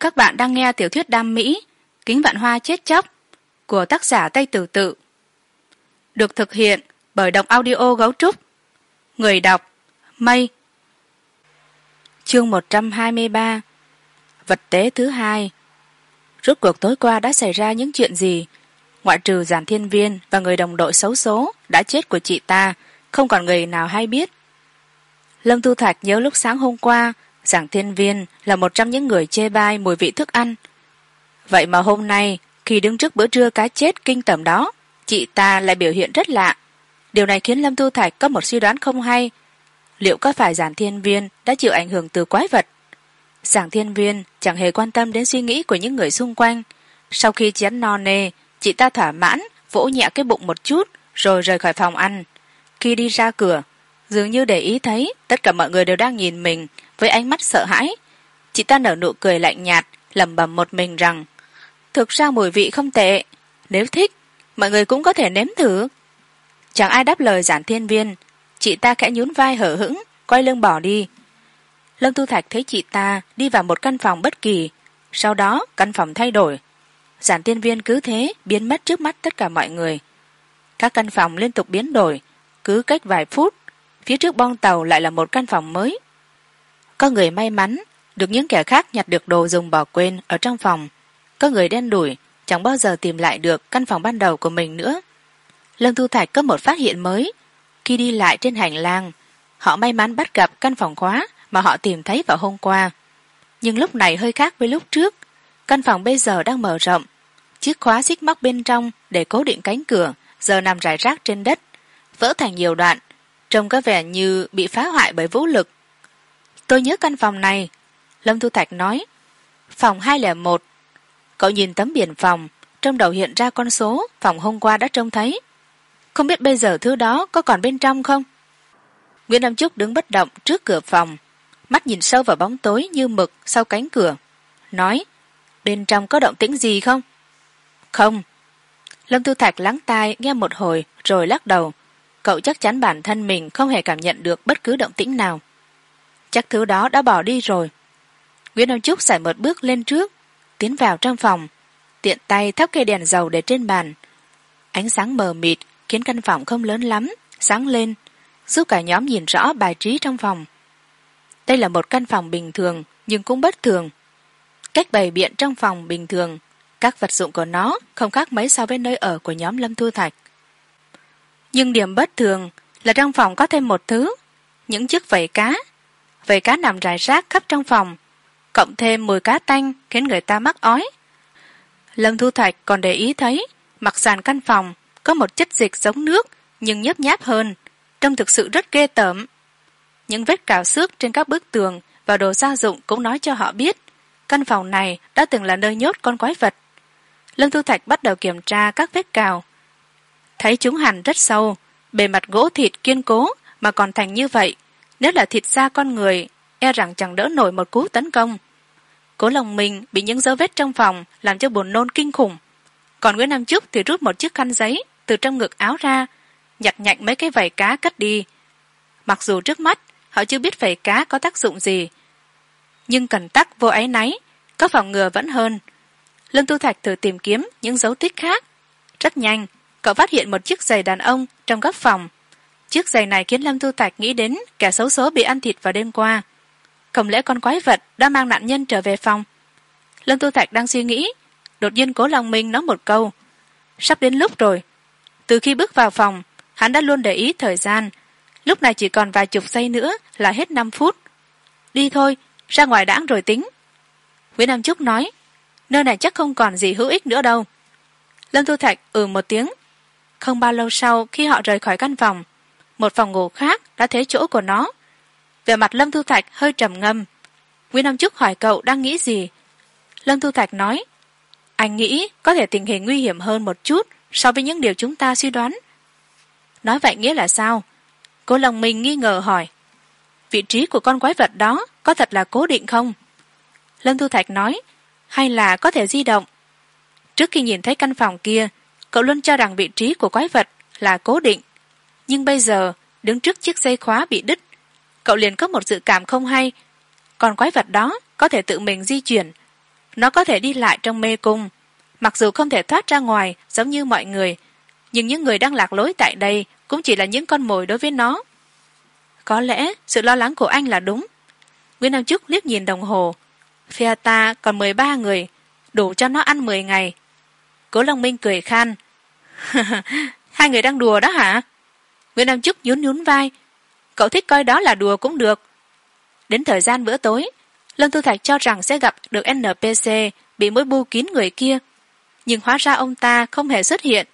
các bạn đang nghe tiểu thuyết đam mỹ, kính vạn hoa chết chóc, của tác giả tây tử tự. Được thực hiện bởi đọc audio gấu trúc. Người đọc, mây. Chương một trăm hai mươi ba, vật tế thứ hai. Rốt cuộc tối qua đã xảy ra những chuyện gì? Ngoại trừ giản thiên viên và người đồng đội xấu số đã chết của chị ta, không còn người nào hay biết. Lâm tu thạch nhớ lúc sáng hôm qua giảng thiên viên là một trong những người chê bai mùi vị thức ăn. Vậy mà hôm nay, khi đứng trước bữa trưa cá chết kinh tởm đó, chị ta lại biểu hiện rất lạ. Điều này khiến lâm tu thạch có một suy đoán không hay. Liệu có phải giảng thiên viên đã chịu ảnh hưởng từ quái vật? Giảng thiên viên chẳng hề quan tâm đến suy nghĩ của những người xung quanh. Sau khi chén no nê, chị ta thỏa mãn, vỗ nhẹ cái bụng một chút, rồi rời khỏi phòng ăn. Khi đi ra cửa dường như để ý thấy, tất cả mọi người đều đang nhìn mình, với ánh mắt sợ hãi. Chị ta nở nụ cười lạnh nhạt, lẩm bẩm một mình rằng, thực ra mùi vị không tệ, nếu thích, mọi người cũng có thể nếm thử. Chẳng ai đáp lời giản thiên viên, chị ta khẽ nhún vai hở hững, quay lưng bỏ đi. Lâm tu thạch thấy chị ta đi vào một căn phòng bất kỳ, sau đó căn phòng thay đổi. Giản thiên viên cứ thế biến mất trước mắt tất cả mọi người. Các căn phòng liên tục biến đổi, cứ cách vài phút phía trước bong tàu lại là một căn phòng mới. Có người may mắn, được những kẻ khác nhặt được đồ dùng bỏ quên ở trong phòng. Có người đen đủi, chẳng bao giờ tìm lại được căn phòng ban đầu của mình nữa. Lâm thu thạch có một phát hiện mới. Khi đi lại trên hành lang, họ may mắn bắt gặp căn phòng khóa mà họ tìm thấy vào hôm qua. Nhưng lúc này hơi khác với lúc trước. Căn phòng bây giờ đang mở rộng. Chiếc khóa xích móc bên trong để cố định cánh cửa, giờ nằm rải rác trên đất. Vỡ thành nhiều đoạn trông có vẻ như bị phá hoại bởi vũ lực. Tôi nhớ căn phòng này. Lâm thu thạch nói, phòng hai lẻ một. Cậu nhìn tấm biển phòng, trong đầu hiện ra con số phòng hôm qua đã trông thấy. Không biết bây giờ thứ đó có còn bên trong không? Nguyễn nam trúc đứng bất động trước cửa phòng, mắt nhìn sâu vào bóng tối như mực sau cánh cửa, nói, bên trong có động tĩnh gì không? Không. Lâm thu thạch lắng tai nghe một hồi rồi lắc đầu cậu chắc chắn bản thân mình không hề cảm nhận được bất cứ động tĩnh nào. Chắc thứ đó đã bỏ đi rồi. Nguyễn đông trúc sải một bước lên trước, tiến vào trong phòng, tiện tay thắp cây đèn dầu để trên bàn. Ánh sáng mờ mịt khiến căn phòng không lớn lắm, sáng lên, giúp cả nhóm nhìn rõ bài trí trong phòng. Đây là một căn phòng bình thường, nhưng cũng bất thường. Cách bày biện trong phòng bình thường, các vật dụng của nó không khác mấy so với nơi ở của nhóm lâm thu thạch nhưng điểm bất thường là trong phòng có thêm một thứ, những chiếc vẩy cá. Vẩy cá nằm rải rác khắp trong phòng, cộng thêm mùi cá tanh khiến người ta mắc ói. Lâm thu thạch còn để ý thấy, mặt sàn căn phòng có một chất dịch giống nước nhưng nhấp nháp hơn, trông thực sự rất ghê tởm. Những vết cào xước trên các bức tường và đồ gia dụng cũng nói cho họ biết, căn phòng này đã từng là nơi nhốt con quái vật. Lâm thu thạch bắt đầu kiểm tra các vết cào thấy chúng hẳn rất sâu, bề mặt gỗ thịt kiên cố mà còn thành như vậy. Nếu là thịt da con người e rằng chẳng đỡ nổi một cú tấn công. Cố lòng mình bị những dấu vết trong phòng làm cho buồn nôn kinh khủng. Còn nguyễn nam trúc thì rút một chiếc khăn giấy từ trong ngực áo ra, nhặt nhạnh mấy cái vảy cá cất đi. Mặc dù trước mắt, họ chưa biết vảy cá có tác dụng gì, nhưng cần tắc vô áy náy, có phòng ngừa vẫn hơn. Lương tu thạch thử tìm kiếm những dấu tích khác, rất nhanh cậu phát hiện một chiếc giày đàn ông trong góc phòng. Chiếc giày này khiến lâm tu thạch nghĩ đến kẻ xấu số bị ăn thịt vào đêm qua. Không lẽ con quái vật đã mang nạn nhân trở về phòng? Lâm tu thạch đang suy nghĩ, đột nhiên cố lòng minh nói một câu. Sắp đến lúc rồi. Từ khi bước vào phòng, hắn đã luôn để ý thời gian. Lúc này chỉ còn vài chục giây nữa là hết năm phút. Đi thôi, ra ngoài đãng rồi tính. Nguyễn nam trúc nói, nơi này chắc không còn gì hữu ích nữa đâu. Lâm thu thạch ừ một tiếng không bao lâu sau, khi họ rời khỏi căn phòng, một phòng ngủ khác đã thế chỗ của nó. Về mặt lâm thu thạch hơi trầm ngâm. Nguyễn nam trúc hỏi cậu đang nghĩ gì? Lâm thu thạch nói, anh nghĩ có thể tình hình nguy hiểm hơn một chút so với những điều chúng ta suy đoán. Nói vậy nghĩa là sao? Cô lòng mình nghi ngờ hỏi, vị trí của con quái vật đó có thật là cố định không? Lâm thu thạch nói, hay là có thể di động? Trước khi nhìn thấy căn phòng kia cậu luôn cho rằng vị trí của quái vật là cố định. Nhưng bây giờ, đứng trước chiếc dây khóa bị đứt, cậu liền có một dự cảm không hay. Còn quái vật đó có thể tự mình di chuyển. Nó có thể đi lại trong mê cung. Mặc dù không thể thoát ra ngoài giống như mọi người, nhưng những người đang lạc lối tại đây cũng chỉ là những con mồi đối với nó. Có lẽ sự lo lắng của anh là đúng. Nguyễn nam trúc liếc nhìn đồng hồ. Phe ta còn mười ba người, đủ cho nó ăn mười ngày cố long minh cười khan. Hai người đang đùa đó hả? Nguyễn nam trúc nhún nhún vai. Cậu thích coi đó là đùa cũng được. Đến thời gian bữa tối lâm thu thạch cho rằng sẽ gặp được npc bị mối bu kín người kia. Nhưng hóa ra ông ta không hề xuất hiện.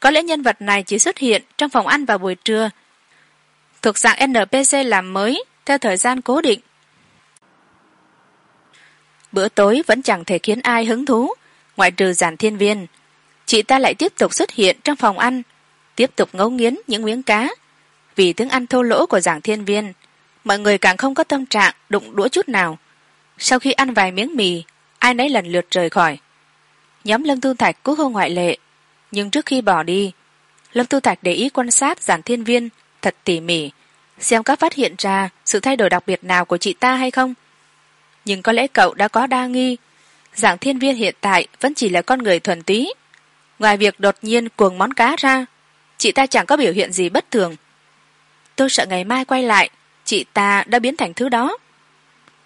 Có lẽ nhân vật này chỉ xuất hiện trong phòng ăn vào buổi trưa. Thuộc dạng npc làm mới, theo thời gian cố định. Bữa tối vẫn chẳng thể khiến ai hứng thú ngoại trừ giản thiên viên, chị ta lại tiếp tục xuất hiện trong phòng ăn, tiếp tục ngấu nghiến những miếng cá. Vì tiếng ăn thô lỗ của giảng thiên viên, mọi người càng không có tâm trạng đụng đũa chút nào. Sau khi ăn vài miếng mì, ai nấy lần lượt rời khỏi. Nhóm lâm tu thạch cũng không ngoại lệ, nhưng trước khi bỏ đi, lâm tu thạch để ý quan sát giản thiên viên thật tỉ mỉ, xem có phát hiện ra sự thay đổi đặc biệt nào của chị ta hay không. Nhưng có lẽ cậu đã có đa nghi giảng thiên viên hiện tại vẫn chỉ là con người thuần túy. Ngoài việc đột nhiên cuồng món cá ra, chị ta chẳng có biểu hiện gì bất thường. Tôi sợ ngày mai quay lại, chị ta đã biến thành thứ đó.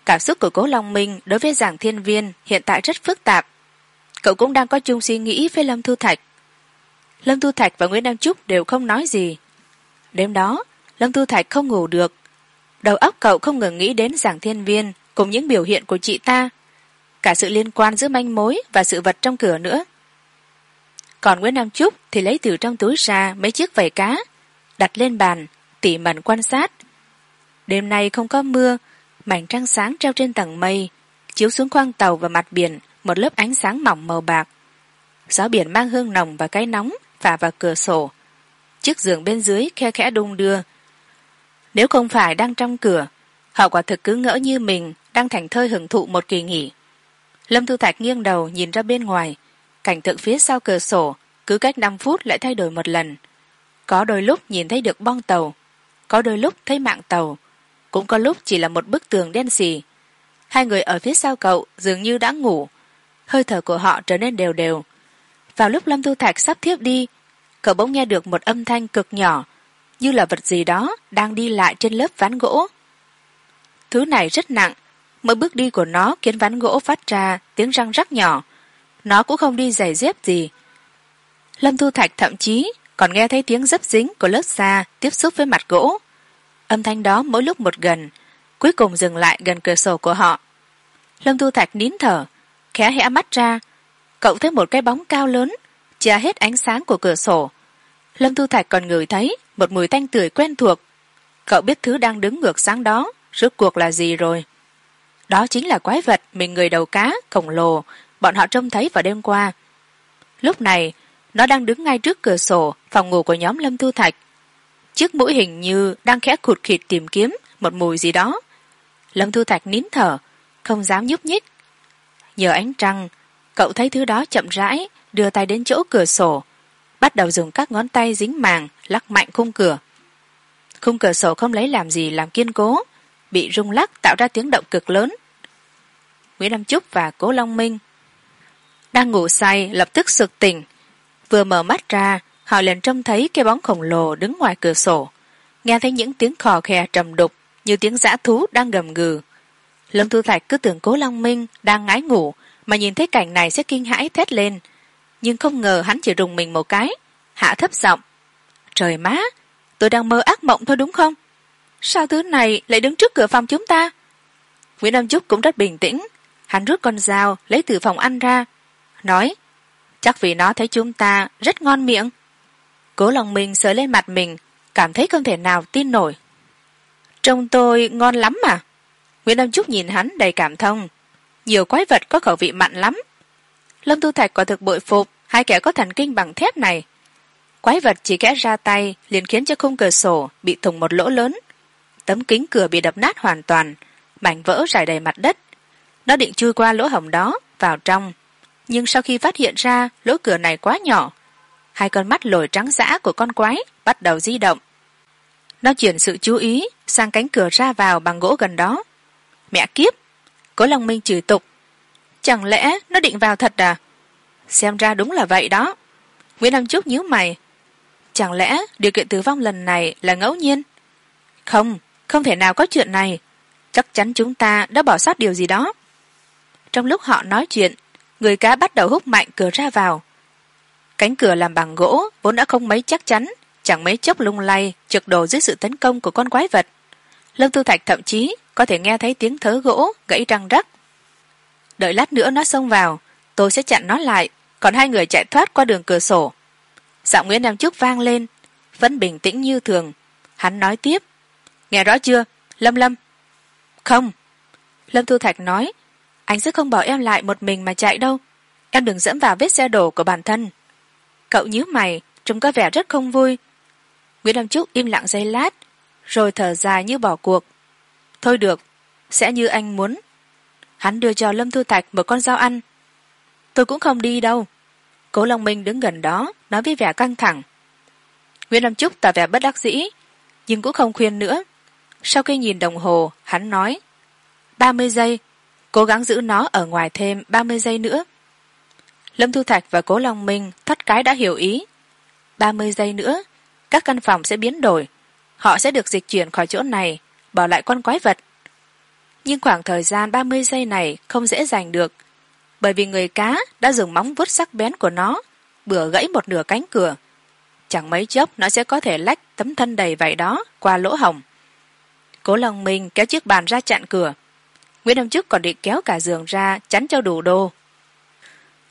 Cảm xúc của cố long minh đối với giảng thiên viên hiện tại rất phức tạp. Cậu cũng đang có chung suy nghĩ với lâm thu thạch. Lâm thu thạch và nguyễn nam trúc đều không nói gì. Đêm đó, lâm thu thạch không ngủ được. Đầu óc cậu không ngừng nghĩ đến giảng thiên viên cùng những biểu hiện của chị ta cả sự liên quan giữa manh mối và sự vật trong cửa nữa. Còn nguyễn nam trúc thì lấy từ trong túi ra mấy chiếc vảy cá, đặt lên bàn, tỉ mẩn quan sát. Đêm nay không có mưa, mảnh trăng sáng treo trên tầng mây, chiếu xuống khoang tàu và mặt biển, một lớp ánh sáng mỏng màu bạc. Gió biển mang hương nồng và cái nóng phả vào cửa sổ. Chiếc giường bên dưới khe khẽ đung đưa. Nếu không phải đang trong cửa, họ quả thực cứ ngỡ như mình đang thành thơi hưởng thụ một kỳ nghỉ lâm thu thạch nghiêng đầu nhìn ra bên ngoài. Cảnh tượng phía sau cửa sổ, cứ cách năm phút lại thay đổi một lần. Có đôi lúc nhìn thấy được bong tàu, có đôi lúc thấy mạng tàu. Cũng có lúc chỉ là một bức tường đen xì. Hai người ở phía sau cậu dường như đã ngủ. Hơi thở của họ trở nên đều đều. Vào lúc lâm thu thạch sắp thiếp đi, cậu bỗng nghe được một âm thanh cực nhỏ, như là vật gì đó đang đi lại trên lớp ván gỗ. Thứ này rất nặng mỗi bước đi của nó khiến ván gỗ phát ra tiếng răng rắc nhỏ. Nó cũng không đi giày dép gì. Lâm thu thạch thậm chí còn nghe thấy tiếng dấp dính của lớp da tiếp xúc với mặt gỗ. Âm thanh đó mỗi lúc một gần, cuối cùng dừng lại gần cửa sổ của họ. Lâm thu thạch nín thở, khẽ hẽ mắt ra. Cậu thấy một cái bóng cao lớn, che hết ánh sáng của cửa sổ. Lâm thu thạch còn ngửi thấy một mùi tanh tưởi quen thuộc. Cậu biết thứ đang đứng ngược sáng đó rốt cuộc là gì rồi? Đó chính là quái vật mình người đầu cá khổng lồ. Bọn họ trông thấy vào đêm qua. Lúc này, nó đang đứng ngay trước cửa sổ phòng ngủ của nhóm lâm thu thạch. Chiếc mũi hình như đang khẽ khụt khịt tìm kiếm một mùi gì đó. Lâm thu thạch nín thở, không dám nhúc nhích. Nhờ ánh trăng, cậu thấy thứ đó chậm rãi đưa tay đến chỗ cửa sổ, bắt đầu dùng các ngón tay dính màng lắc mạnh khung cửa. Khung cửa sổ không lấy làm gì làm kiên cố bị rung lắc tạo ra tiếng động cực lớn. Nguyễn nam trúc và cố long minh đang ngủ say lập tức sực tỉnh. Vừa mở mắt ra, họ liền trông thấy cái bóng khổng lồ đứng ngoài cửa sổ. Nghe thấy những tiếng khò khè trầm đục như tiếng dã thú đang gầm gừ. Lâm thu thạch cứ tưởng cố long minh đang ngái ngủ mà nhìn thấy cảnh này sẽ kinh hãi thét lên. Nhưng không ngờ hắn chỉ rùng mình một cái, hạ thấp giọng, trời má, tôi đang mơ ác mộng thôi đúng không? Sao thứ này lại đứng trước cửa phòng chúng ta? Nguyễn nam trúc cũng rất bình tĩnh. Hắn rút con dao, lấy từ phòng ăn ra, nói, chắc vì nó thấy chúng ta rất ngon miệng. Cố lòng mình sờ lên mặt mình, cảm thấy không thể nào tin nổi. Trông tôi ngon lắm mà. Nguyễn nam trúc nhìn hắn đầy cảm thông. Nhiều quái vật có khẩu vị mặn lắm. Lâm tu thạch quả thực bội phục, hai kẻ có thần kinh bằng thép này. Quái vật chỉ kẽ ra tay liền khiến cho khung cửa sổ bị thủng một lỗ lớn tấm kính cửa bị đập nát hoàn toàn, mảnh vỡ rải đầy mặt đất. Nó định chui qua lỗ hổng đó, vào trong. Nhưng sau khi phát hiện ra, lỗ cửa này quá nhỏ, hai con mắt lồi trắng dã của con quái bắt đầu di động. Nó chuyển sự chú ý sang cánh cửa ra vào bằng gỗ gần đó. Mẹ kiếp, cố long minh chửi tục. Chẳng lẽ nó định vào thật à? Xem ra đúng là vậy đó. Nguyễn nam trúc nhíu mày. Chẳng lẽ điều kiện tử vong lần này là ngẫu nhiên? Không không thể nào có chuyện này. Chắc chắn chúng ta đã bỏ sót điều gì đó. Trong lúc họ nói chuyện, người cá bắt đầu hút mạnh cửa ra vào. Cánh cửa làm bằng gỗ, vốn đã không mấy chắc chắn, chẳng mấy chốc lung lay trực đổ dưới sự tấn công của con quái vật. Lâm tu thạch thậm chí có thể nghe thấy tiếng thớ gỗ gãy răng rắc. Đợi lát nữa nó xông vào, tôi sẽ chặn nó lại, còn hai người chạy thoát qua đường cửa sổ. Giọng nguyễn nam trúc vang lên, vẫn bình tĩnh như thường. Hắn nói tiếp nghe rõ chưa? Lâm lâm. Không. Lâm thu thạch nói, anh sẽ không bỏ em lại một mình mà chạy đâu. Em đừng dẫm vào vết xe đổ của bản thân. Cậu nhíu mày, trông có vẻ rất không vui. Nguyễn lâm trúc im lặng giây lát, rồi thở dài như bỏ cuộc. Thôi được, sẽ như anh muốn. Hắn đưa cho lâm thu thạch một con dao ăn. Tôi cũng không đi đâu. Cố long minh đứng gần đó, nói với vẻ căng thẳng. Nguyễn lâm trúc tỏ vẻ bất đắc dĩ, nhưng cũng không khuyên nữa sau khi nhìn đồng hồ, hắn nói, ba mươi giây, cố gắng giữ nó ở ngoài thêm ba mươi giây nữa. Lâm thu thạch và cố long minh thắt cái đã hiểu ý. Ba mươi giây nữa, các căn phòng sẽ biến đổi, họ sẽ được dịch chuyển khỏi chỗ này, bỏ lại con quái vật. Nhưng khoảng thời gian ba mươi giây này không dễ giành được, bởi vì người cá đã dùng móng vuốt sắc bén của nó, bừa gãy một nửa cánh cửa. Chẳng mấy chốc nó sẽ có thể lách tấm thân đầy vảy đó qua lỗ hồng cố lòng mình kéo chiếc bàn ra chặn cửa. Nguyễn nam trúc còn định kéo cả giường ra chắn cho đủ đồ.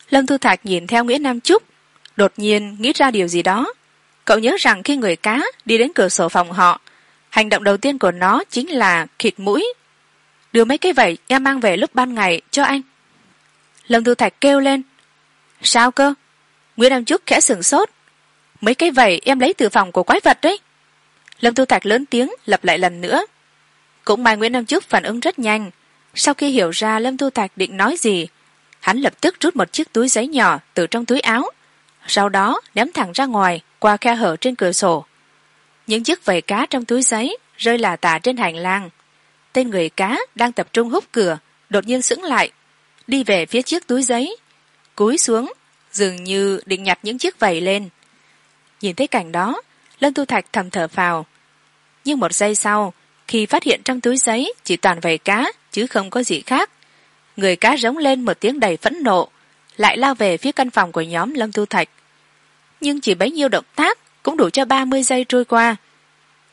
Lâm thu thạch nhìn theo nguyễn nam trúc, đột nhiên nghĩ ra điều gì đó. Cậu nhớ rằng khi người cá đi đến cửa sổ phòng họ, hành động đầu tiên của nó chính là khịt mũi. Đưa mấy cái vẩy em mang về lúc ban ngày cho anh. Lâm thu thạch kêu lên, sao cơ? Nguyễn nam trúc khẽ sửng sốt, mấy cái vẩy em lấy từ phòng của quái vật đấy. Lâm thu thạch lớn tiếng lặp lại lần nữa cũng may nguyễn nam trúc phản ứng rất nhanh. Sau khi hiểu ra lâm thu thạch định nói gì, hắn lập tức rút một chiếc túi giấy nhỏ từ trong túi áo, sau đó ném thẳng ra ngoài, qua khe hở trên cửa sổ. Những chiếc vẩy cá trong túi giấy rơi là tả trên hành lang. Tên người cá đang tập trung hút cửa, đột nhiên sững lại, đi về phía chiếc túi giấy, cúi xuống, dường như định nhặt những chiếc vẩy lên. Nhìn thấy cảnh đó lân tu thạch thầm thở phào. Nhưng một giây sau khi phát hiện trong túi giấy chỉ toàn vầy cá, chứ không có gì khác. Người cá rống lên một tiếng đầy phẫn nộ, lại lao về phía căn phòng của nhóm lâm tu thạch. Nhưng chỉ bấy nhiêu động tác cũng đủ cho ba mươi giây trôi qua.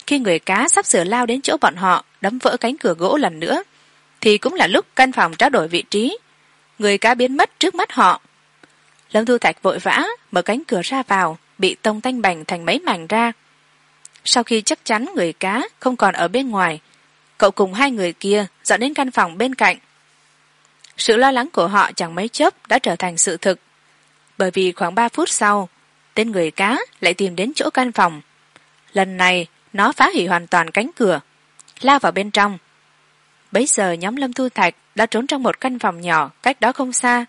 Khi người cá sắp sửa lao đến chỗ bọn họ, đấm vỡ cánh cửa gỗ lần nữa, thì cũng là lúc căn phòng trao đổi vị trí. Người cá biến mất trước mắt họ. Lâm thu thạch vội vã mở cánh cửa ra vào, bị tông tanh bành thành mấy mảnh ra sau khi chắc chắn người cá không còn ở bên ngoài, cậu cùng hai người kia dọn đến căn phòng bên cạnh. Sự lo lắng của họ chẳng mấy chốc đã trở thành sự thực, bởi vì khoảng ba phút sau, tên người cá lại tìm đến chỗ căn phòng. Lần này, nó phá hủy hoàn toàn cánh cửa, lao vào bên trong. Bấy giờ nhóm lâm thu thạch đã trốn trong một căn phòng nhỏ cách đó không xa.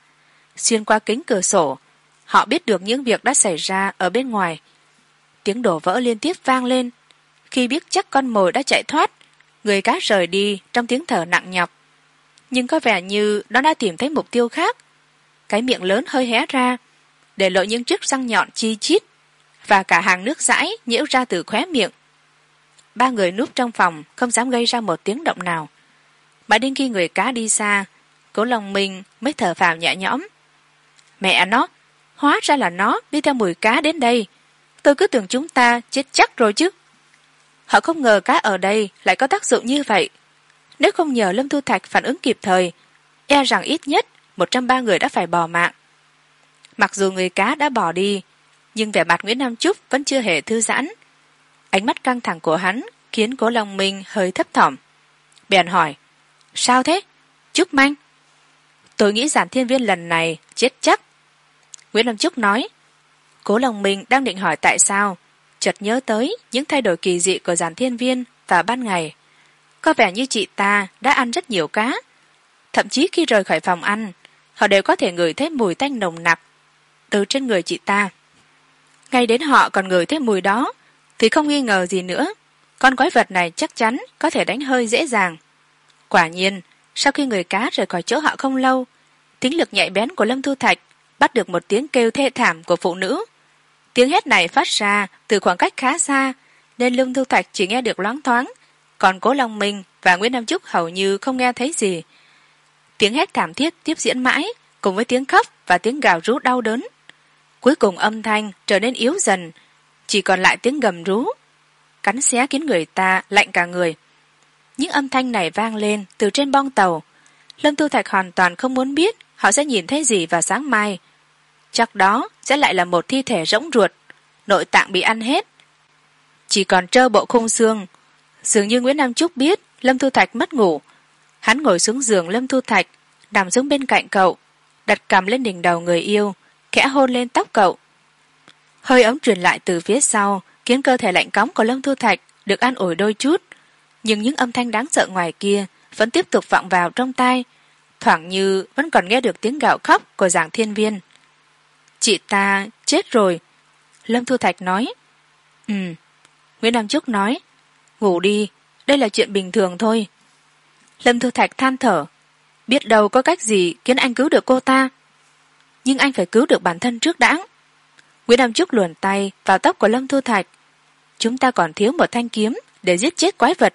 Xuyên qua kính cửa sổ, họ biết được những việc đã xảy ra ở bên ngoài tiếng đổ vỡ liên tiếp vang lên. Khi biết chắc con mồi đã chạy thoát, người cá rời đi trong tiếng thở nặng nhọc. Nhưng có vẻ như nó đã tìm thấy mục tiêu khác. Cái miệng lớn hơi hé ra, để lộ những chiếc răng nhọn chi chít, và cả hàng nước dãi nhiễu ra từ khóe miệng. Ba người núp trong phòng không dám gây ra một tiếng động nào. Mãi đến khi người cá đi xa, cố lòng mình mới thở phào nhẹ nhõm. Mẹ nó, hóa ra là nó đi theo mùi cá đến đây tôi cứ tưởng chúng ta chết chắc rồi chứ. Họ không ngờ cá ở đây lại có tác dụng như vậy. Nếu không nhờ lâm thu thạch phản ứng kịp thời e rằng ít nhất một trăm ba người đã phải bỏ mạng. Mặc dù người cá đã bỏ đi, nhưng vẻ mặt nguyễn nam trúc vẫn chưa hề thư giãn. Ánh mắt căng thẳng của hắn khiến cố lòng minh hơi thấp thỏm. Bèn hỏi, sao thế? Trúc manh. Tôi nghĩ giản thiên viên lần này chết chắc. Nguyễn nam trúc nói cố lòng mình đang định hỏi tại sao, chợt nhớ tới những thay đổi kỳ dị của giàn thiên viên và ban ngày. Có vẻ như chị ta đã ăn rất nhiều cá. Thậm chí khi rời khỏi phòng ăn, họ đều có thể ngửi thấy mùi tanh nồng nặc từ trên người chị ta. Ngay đến họ còn ngửi thấy mùi đó, thì không nghi ngờ gì nữa. Con quái vật này chắc chắn có thể đánh hơi dễ dàng. Quả nhiên, sau khi người cá rời khỏi chỗ họ không lâu, tính lực nhạy bén của lâm thu thạch bắt được một tiếng kêu thê thảm của phụ nữ tiếng hét này phát ra từ khoảng cách khá xa, nên lâm thu thạch chỉ nghe được loáng thoáng. Còn cố long minh và nguyễn nam trúc hầu như không nghe thấy gì. Tiếng hét thảm thiết tiếp diễn mãi, cùng với tiếng khóc và tiếng gào rú đau đớn. Cuối cùng âm thanh trở nên yếu dần, chỉ còn lại tiếng gầm rú. Cắn xé khiến người ta, lạnh cả người. Những âm thanh này vang lên từ trên bong tàu. Lâm tu thạch hoàn toàn không muốn biết họ sẽ nhìn thấy gì vào sáng mai chắc đó sẽ lại là một thi thể rỗng ruột, nội tạng bị ăn hết. Chỉ còn trơ bộ khung xương. Dường như nguyễn nam trúc biết lâm thu thạch mất ngủ. Hắn ngồi xuống giường lâm thu thạch, nằm xuống bên cạnh cậu, đặt cằm lên đỉnh đầu người yêu, khẽ hôn lên tóc cậu. Hơi ấm truyền lại từ phía sau, khiến cơ thể lạnh cóng của lâm thu thạch được an ủi đôi chút. Nhưng những âm thanh đáng sợ ngoài kia vẫn tiếp tục vọng vào trong tai, thoảng như vẫn còn nghe được tiếng gạo khóc của giảng thiên viên chị ta chết rồi. Lâm thu thạch nói ừ. Nguyễn nam trúc nói, ngủ đi, đây là chuyện bình thường thôi. Lâm thu thạch than thở, biết đâu có cách gì khiến anh cứu được cô ta. Nhưng anh phải cứu được bản thân trước đãng nguyễn nam trúc luồn tay vào tóc của lâm thu thạch, chúng ta còn thiếu một thanh kiếm để giết chết quái vật.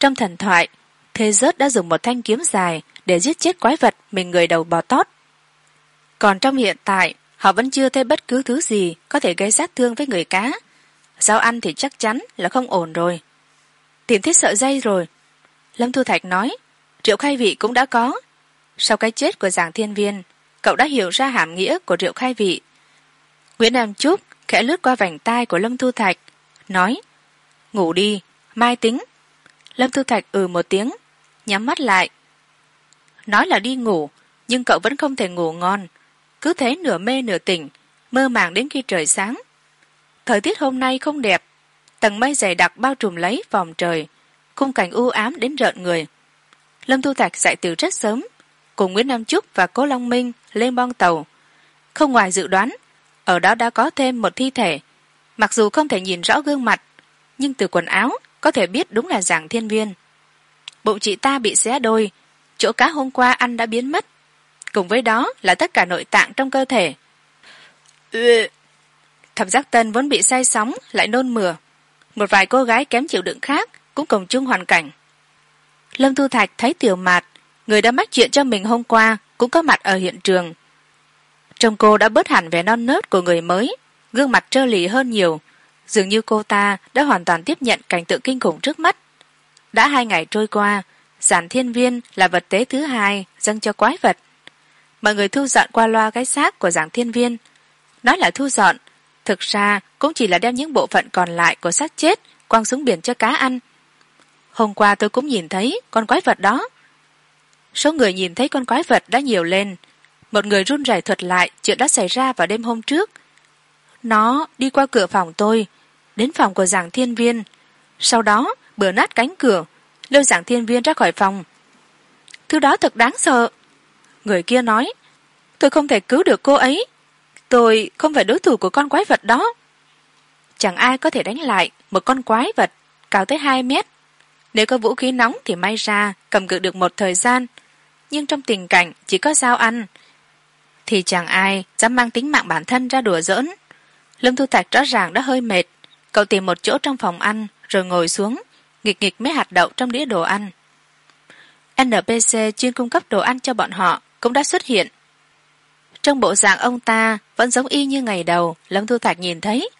Trong thần thoại, thế giới đã dùng một thanh kiếm dài để giết chết quái vật mình người đầu bò tót. Còn trong hiện tại họ vẫn chưa thấy bất cứ thứ gì có thể gây sát thương với người cá. Rau ăn thì chắc chắn là không ổn rồi. Tìm thấy sợi dây rồi. Lâm thu thạch nói, rượu khai vị cũng đã có. Sau cái chết của giảng thiên viên, cậu đã hiểu ra hàm nghĩa của rượu khai vị. Nguyễn nam trúc khẽ lướt qua vành tai của lâm thu thạch, nói, ngủ đi, mai tính. Lâm thu thạch ừ một tiếng, nhắm mắt lại. Nói là đi ngủ, nhưng cậu vẫn không thể ngủ ngon cứ thế nửa mê nửa tỉnh, mơ màng đến khi trời sáng. Thời tiết hôm nay không đẹp, tầng mây dày đặc bao trùm lấy vòng trời, khung cảnh u ám đến rợn người. Lâm thu thạch dậy từ rất sớm, cùng nguyễn nam trúc và cố long minh lên bon tàu. Không ngoài dự đoán, ở đó đã có thêm một thi thể. Mặc dù không thể nhìn rõ gương mặt, nhưng từ quần áo có thể biết đúng là giảng thiên viên. Bụng chị ta bị xé đôi, chỗ cá hôm qua ăn đã biến mất cùng với đó là tất cả nội tạng trong cơ thể. Thẩm giác tân vốn bị say sóng, lại nôn mửa. Một vài cô gái kém chịu đựng khác cũng cùng chung hoàn cảnh. Lâm thu thạch thấy tiểu mạt, người đã mách chuyện cho mình hôm qua, cũng có mặt ở hiện trường. Trông cô đã bớt hẳn vẻ non nớt của người mới, gương mặt trơ lì hơn nhiều. Dường như cô ta đã hoàn toàn tiếp nhận cảnh tượng kinh khủng trước mắt. Đã hai ngày trôi qua, giản thiên viên là vật tế thứ hai dâng cho quái vật mọi người thu dọn qua loa cái xác của giảng thiên viên. Nói là thu dọn, thực ra cũng chỉ là đem những bộ phận còn lại của xác chết quăng xuống biển cho cá ăn. Hôm qua tôi cũng nhìn thấy con quái vật đó. Số người nhìn thấy con quái vật đã nhiều lên. Một người run rẩy thuật lại chuyện đã xảy ra vào đêm hôm trước. Nó đi qua cửa phòng tôi, đến phòng của giảng thiên viên. Sau đó bừa nát cánh cửa, lôi giảng thiên viên ra khỏi phòng. Thứ đó thật đáng sợ người kia nói, tôi không thể cứu được cô ấy. Tôi không phải đối thủ của con quái vật đó. Chẳng ai có thể đánh lại một con quái vật cao tới hai mét. Nếu có vũ khí nóng thì may ra cầm cự được một thời gian. Nhưng trong tình cảnh chỉ có dao ăn, thì chẳng ai dám mang tính mạng bản thân ra đùa giỡn. Lâm thu thạch rõ ràng đã hơi mệt. Cậu tìm một chỗ trong phòng ăn rồi ngồi xuống, nghịch nghịch mấy hạt đậu trong đĩa đồ ăn. Npc chuyên cung cấp đồ ăn cho bọn họ cũng đã xuất hiện. Trong bộ dạng ông ta vẫn giống y như ngày đầu, lâm thu thạch nhìn thấy.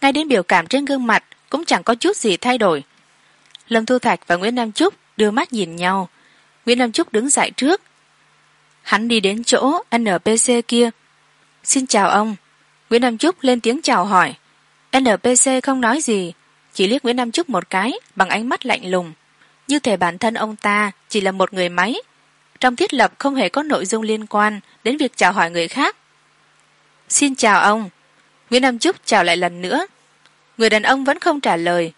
Ngay đến biểu cảm trên gương mặt cũng chẳng có chút gì thay đổi. Lâm thu thạch và nguyễn nam trúc đưa mắt nhìn nhau. Nguyễn nam trúc đứng dậy trước. Hắn đi đến chỗ npc kia. Xin chào ông. Nguyễn nam trúc lên tiếng chào hỏi. Npc không nói gì, chỉ liếc nguyễn nam trúc một cái bằng ánh mắt lạnh lùng. Như thể bản thân ông ta chỉ là một người máy trong thiết lập không hề có nội dung liên quan đến việc chào hỏi người khác. Xin chào ông. Nguyễn nam trúc chào lại lần nữa. Người đàn ông vẫn không trả lời.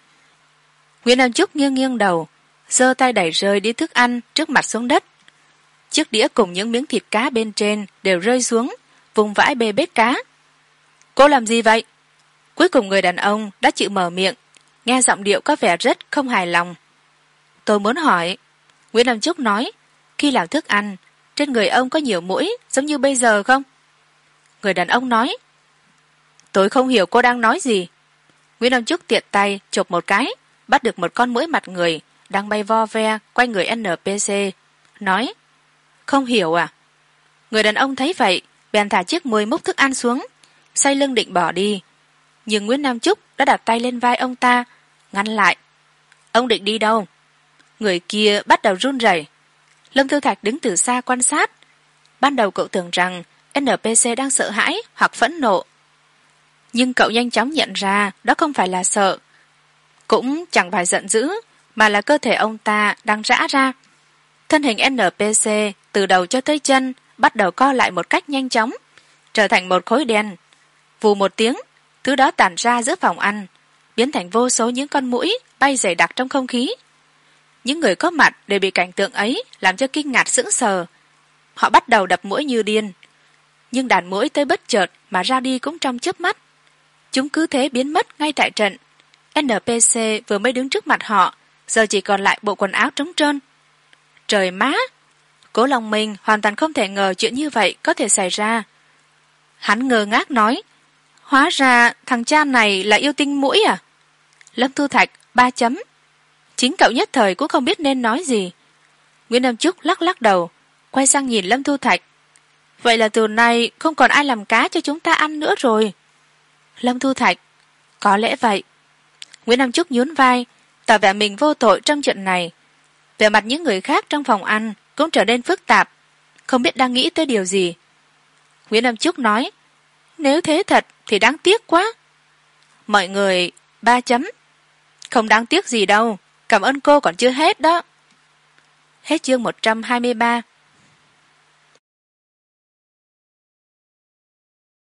Nguyễn nam trúc nghiêng nghiêng đầu, giơ tay đẩy rơi đĩa thức ăn trước mặt xuống đất. Chiếc đĩa cùng những miếng thịt cá bên trên đều rơi xuống, vùng vãi bê bết cá. Cô làm gì vậy? Cuối cùng người đàn ông đã chịu mở miệng, nghe giọng điệu có vẻ rất không hài lòng. Tôi muốn hỏi, nguyễn nam trúc nói khi làm thức ăn, trên người ông có nhiều mũi, giống như bây giờ không? Người đàn ông nói, tôi không hiểu cô đang nói gì. Nguyễn ông trúc tiện tay chộp một cái, bắt được một con mũi mặt người đang bay vo ve quanh người npc nói, không hiểu à? Người đàn ông thấy vậy, bèn thả chiếc mười múc thức ăn xuống, say lưng định bỏ đi. Nhưng nguyễn nam trúc đã đặt tay lên vai ông ta, ngăn lại, ông định đi đâu? Người kia bắt đầu run rẩy lâm thư thạch đứng từ xa quan sát. Ban đầu cậu tưởng rằng npc đang sợ hãi hoặc phẫn nộ. Nhưng cậu nhanh chóng nhận ra đó không phải là sợ. Cũng chẳng phải giận dữ, mà là cơ thể ông ta đang rã ra. Thân hình npc từ đầu cho tới chân bắt đầu co lại một cách nhanh chóng, trở thành một khối đen. Vù một tiếng, thứ đó tản ra giữa phòng ăn, biến thành vô số những con mũi bay dày đặc trong không khí những người có mặt đều bị cảnh tượng ấy làm cho kinh ngạc sững sờ. Họ bắt đầu đập mũi như điên. Nhưng đàn mũi tới bất chợt mà ra đi cũng trong chớp mắt. Chúng cứ thế biến mất ngay tại trận. Npc vừa mới đứng trước mặt họ, giờ chỉ còn lại bộ quần áo trống trơn. Trời má! Cố lòng mình hoàn toàn không thể ngờ chuyện như vậy có thể xảy ra. Hắn ngơ ngác nói, hóa ra thằng cha này là yêu tinh mũi à? Lâm thu thạch ba chấm chính cậu nhất thời cũng không biết nên nói gì. Nguyễn nam trúc lắc lắc đầu, quay sang nhìn lâm thu thạch. Vậy là từ nay không còn ai làm cá cho chúng ta ăn nữa rồi. Lâm thu thạch, có lẽ vậy. Nguyễn nam trúc nhún vai, tỏ vẻ mình vô tội trong chuyện này. Vẻ mặt những người khác trong phòng ăn cũng trở nên phức tạp, không biết đang nghĩ tới điều gì. Nguyễn nam trúc nói, nếu thế thật thì đáng tiếc quá. Mọi người, ba chấm. Không đáng tiếc gì đâu cảm ơn cô còn chưa hết đó. Hết chương một trăm hai mươi ba.